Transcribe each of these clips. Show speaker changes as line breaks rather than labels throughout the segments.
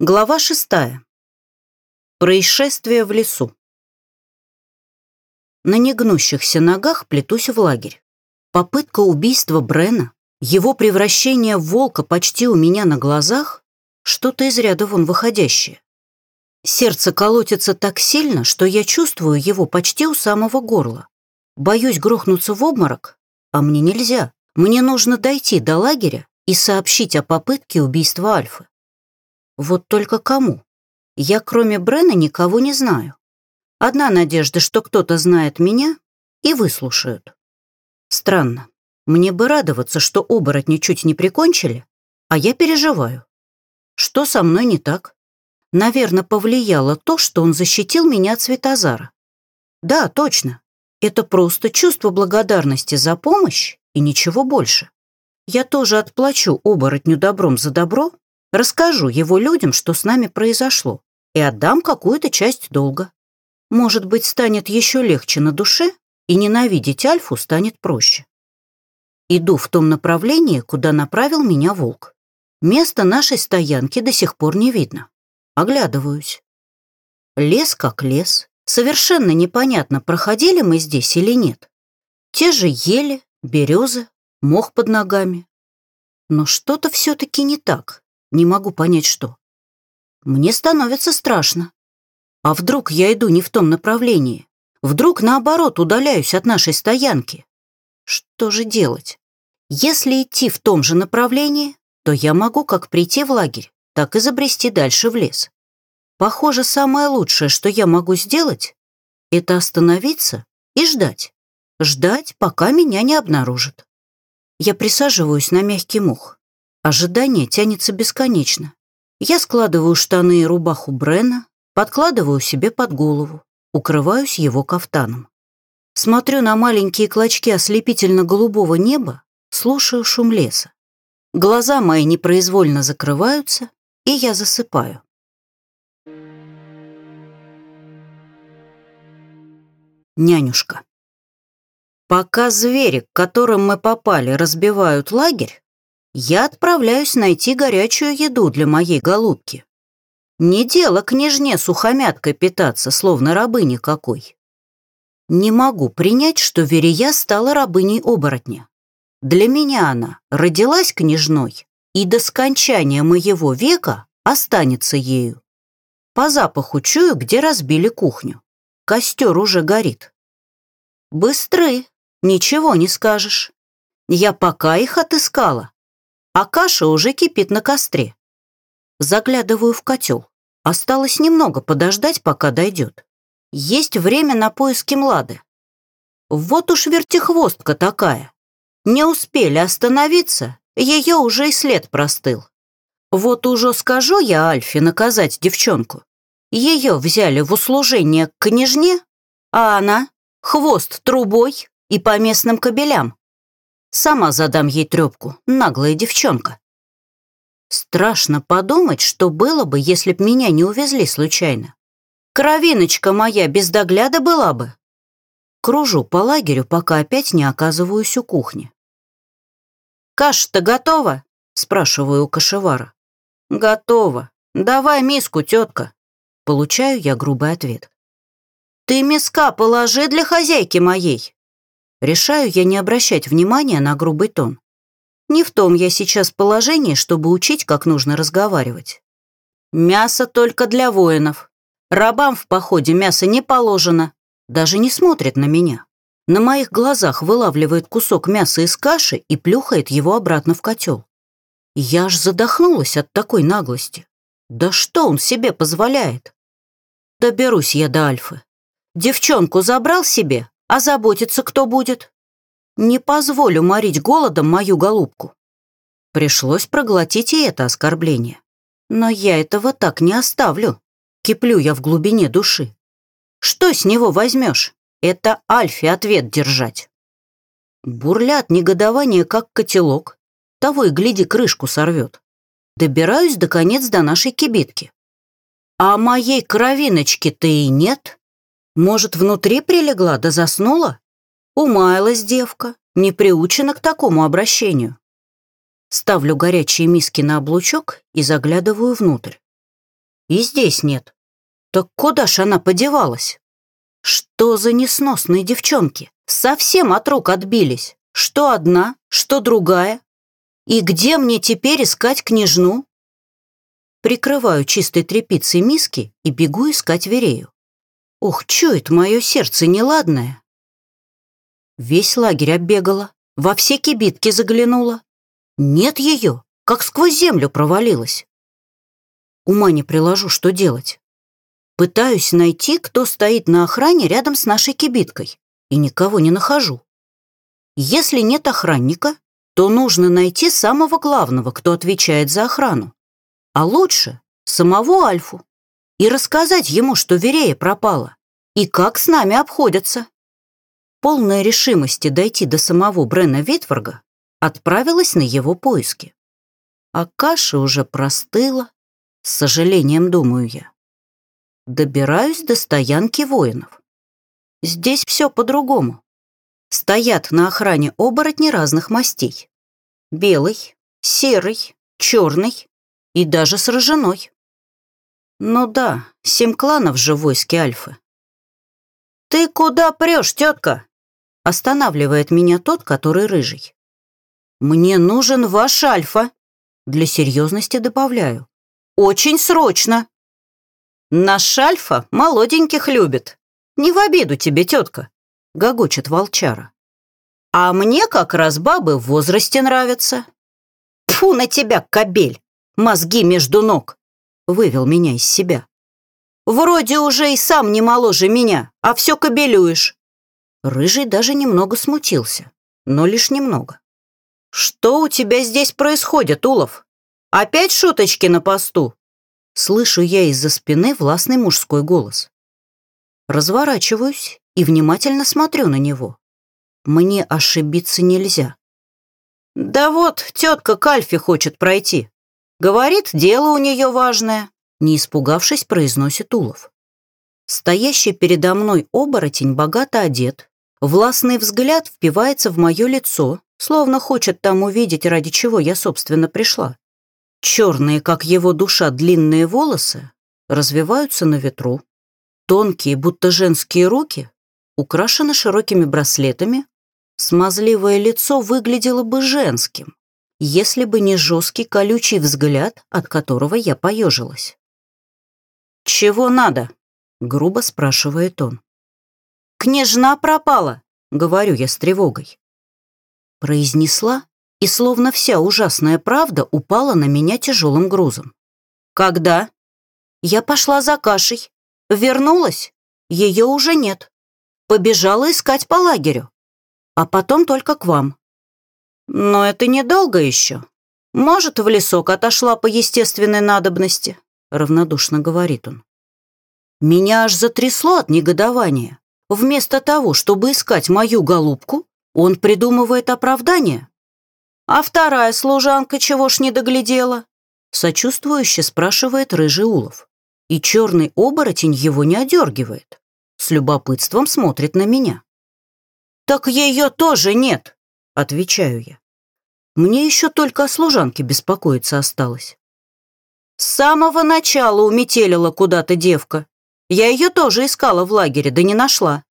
Глава шестая. Происшествие в лесу. На негнущихся ногах плетусь в лагерь. Попытка убийства Брена, его превращение в волка почти у меня на глазах, что-то из ряда вон выходящее. Сердце колотится так сильно, что я чувствую его почти у самого горла. Боюсь грохнуться в обморок, а мне нельзя. Мне нужно дойти до лагеря и сообщить о попытке убийства Альфы. Вот только кому? Я кроме Брена никого не знаю. Одна надежда, что кто-то знает меня и выслушают. Странно. Мне бы радоваться, что оборотни чуть не прикончили, а я переживаю. Что со мной не так? Наверное, повлияло то, что он защитил меня от Светозара. Да, точно. Это просто чувство благодарности за помощь и ничего больше. Я тоже отплачу оборотню добром за добро, Расскажу его людям, что с нами произошло, и отдам какую-то часть долга. Может быть, станет еще легче на душе, и ненавидеть Альфу станет проще. Иду в том направлении, куда направил меня волк. Место нашей стоянки до сих пор не видно. Оглядываюсь. Лес как лес. Совершенно непонятно, проходили мы здесь или нет. Те же ели, березы, мох под ногами. Но что-то все-таки не так. Не могу понять, что. Мне становится страшно. А вдруг я иду не в том направлении? Вдруг, наоборот, удаляюсь от нашей стоянки? Что же делать? Если идти в том же направлении, то я могу как прийти в лагерь, так и забрести дальше в лес. Похоже, самое лучшее, что я могу сделать, это остановиться и ждать. Ждать, пока меня не обнаружат. Я присаживаюсь на мягкий мух. Ожидание тянется бесконечно. Я складываю штаны и рубаху Брена, подкладываю себе под голову, укрываюсь его кафтаном. Смотрю на маленькие клочки ослепительно-голубого неба, слушаю шум леса. Глаза мои непроизвольно закрываются, и я засыпаю. Нянюшка. Пока звери, к которым мы попали, разбивают лагерь, я отправляюсь найти горячую еду для моей голубки. Не дело княжне сухомяткой питаться, словно рабыни какой. Не могу принять, что Верия стала рабыней оборотня. Для меня она родилась княжной и до скончания моего века останется ею. По запаху чую, где разбили кухню. Костер уже горит. Быстры, ничего не скажешь. Я пока их отыскала, а каша уже кипит на костре. Заглядываю в котел. Осталось немного подождать, пока дойдет. Есть время на поиски Млады. Вот уж вертихвостка такая. Не успели остановиться, ее уже и след простыл. Вот уже скажу я Альфе наказать девчонку. Ее взяли в услужение к княжне, а она — хвост трубой и по местным кобелям. Сама задам ей трепку, наглая девчонка. Страшно подумать, что было бы, если б меня не увезли случайно. Кровиночка моя без догляда была бы. Кружу по лагерю, пока опять не оказываюсь у кухни. «Каша-то готова?» — спрашиваю у кошевара. «Готова. Давай миску, тетка». Получаю я грубый ответ. «Ты миска положи для хозяйки моей», Решаю я не обращать внимания на грубый тон. Не в том я сейчас положении, чтобы учить, как нужно разговаривать. Мясо только для воинов. Рабам в походе мясо не положено. Даже не смотрит на меня. На моих глазах вылавливает кусок мяса из каши и плюхает его обратно в котел. Я аж задохнулась от такой наглости. Да что он себе позволяет? Доберусь я до Альфы. Девчонку забрал себе, а заботиться кто будет? Не позволю морить голодом мою голубку. Пришлось проглотить и это оскорбление. Но я этого так не оставлю. Киплю я в глубине души. Что с него возьмешь? Это Альфе ответ держать. Бурлят негодование, как котелок. Того и гляди, крышку сорвет. Добираюсь, до конец до нашей кибитки. А моей кровиночки-то и нет. Может, внутри прилегла да заснула? Умаялась девка, не приучена к такому обращению. Ставлю горячие миски на облучок и заглядываю внутрь. И здесь нет. Так куда ж она подевалась? Что за несносные девчонки? Совсем от рук отбились. Что одна, что другая. И где мне теперь искать княжну? Прикрываю чистой тряпицей миски и бегу искать Верею. Ох, чует мое сердце неладное. Весь лагерь оббегала, во все кибитки заглянула. Нет ее, как сквозь землю провалилась. Ума не приложу, что делать. Пытаюсь найти, кто стоит на охране рядом с нашей кибиткой, и никого не нахожу. Если нет охранника, то нужно найти самого главного, кто отвечает за охрану. А лучше самого Альфу. И рассказать ему, что Верея пропала, и как с нами обходятся. Полная решимости дойти до самого Брена Витварга отправилась на его поиски. А каша уже простыла, с сожалением думаю я. Добираюсь до стоянки воинов. Здесь все по-другому. Стоят на охране оборотни разных мастей. Белый, серый, черный и даже с. Ну да, семь кланов же в войске Альфы. «Ты куда прешь, тетка?» Останавливает меня тот, который рыжий. «Мне нужен ваш Альфа», для серьезности добавляю. «Очень срочно!» «Наш Альфа молоденьких любит. Не в обиду тебе, тетка», — гогочет волчара. «А мне как раз бабы в возрасте нравятся». «Фу на тебя, кобель! Мозги между ног!» — вывел меня из себя. «Вроде уже и сам не моложе меня, а все кобелюешь». Рыжий даже немного смутился, но лишь немного. «Что у тебя здесь происходит, Улов? Опять шуточки на посту?» Слышу я из-за спины властный мужской голос. Разворачиваюсь и внимательно смотрю на него. Мне ошибиться нельзя. «Да вот, тетка Кальфи хочет пройти. Говорит, дело у нее важное», не испугавшись, произносит Улов. Стоящий передо мной оборотень богато одет, властный взгляд впивается в мое лицо, словно хочет там увидеть, ради чего я, собственно, пришла. Черные, как его душа, длинные волосы развиваются на ветру. Тонкие, будто женские руки, украшены широкими браслетами. Смазливое лицо выглядело бы женским, если бы не жесткий колючий взгляд, от которого я поежилась. «Чего надо?» — грубо спрашивает он. «Княжна пропала», — говорю я с тревогой. Произнесла и словно вся ужасная правда упала на меня тяжелым грузом. «Когда?» «Я пошла за кашей. Вернулась? Ее уже нет. Побежала искать по лагерю. А потом только к вам». «Но это недолго еще. Может, в лесок отошла по естественной надобности», равнодушно говорит он. Меня аж затрясло от негодования. Вместо того, чтобы искать мою голубку, он придумывает оправдание. «А вторая служанка чего ж не доглядела?» Сочувствующе спрашивает рыжий улов. И черный оборотень его не одергивает. С любопытством смотрит на меня. «Так ее тоже нет!» — отвечаю я. Мне еще только о служанке беспокоиться осталось. С самого начала уметелила куда-то девка. Я ее тоже искала в лагере, да не нашла.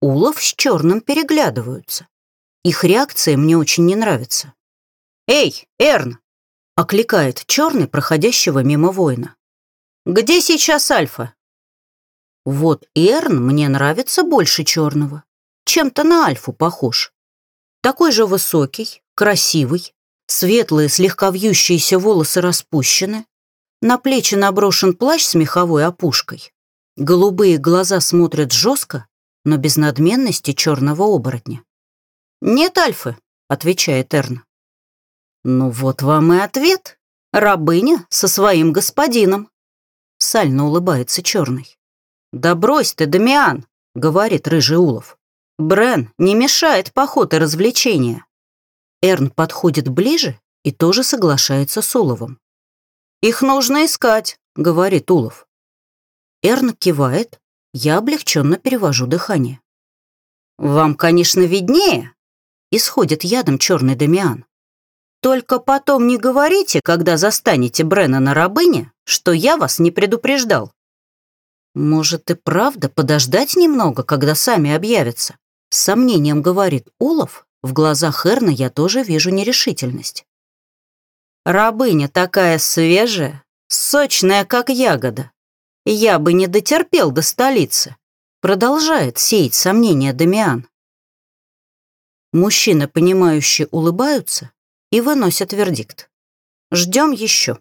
Улов с черным переглядываются. Их реакция мне очень не нравится. «Эй, Эрн!» — окликает черный, проходящего мимо воина. «Где сейчас Альфа?» Вот Эрн мне нравится больше черного. Чем-то на Альфу похож. Такой же высокий, красивый, светлые, слегка вьющиеся волосы распущены, на плечи наброшен плащ с меховой опушкой. Голубые глаза смотрят жестко, но без надменности черного оборотня. «Нет Альфы», — отвечает Эрн. «Ну вот вам и ответ. Рабыня со своим господином». Сально улыбается черный. «Да брось ты, Дамиан», — говорит рыжий Улов. «Брен не мешает поход и развлечения». Эрн подходит ближе и тоже соглашается с Уловом. «Их нужно искать», — говорит Улов. Эрн кивает, я облегченно перевожу дыхание. «Вам, конечно, виднее», исходит ядом черный Дамиан. Только потом не говорите, когда застанете Брена на рабыне, что я вас не предупреждал. Может и правда подождать немного, когда сами объявятся? С сомнением говорит Улов, в глазах Эрна я тоже вижу нерешительность. Рабыня такая свежая, сочная, как ягода. Я бы не дотерпел до столицы. Продолжает сеять сомнения Дамиан. Мужчины, понимающие, улыбаются и выносят вердикт. Ждем еще.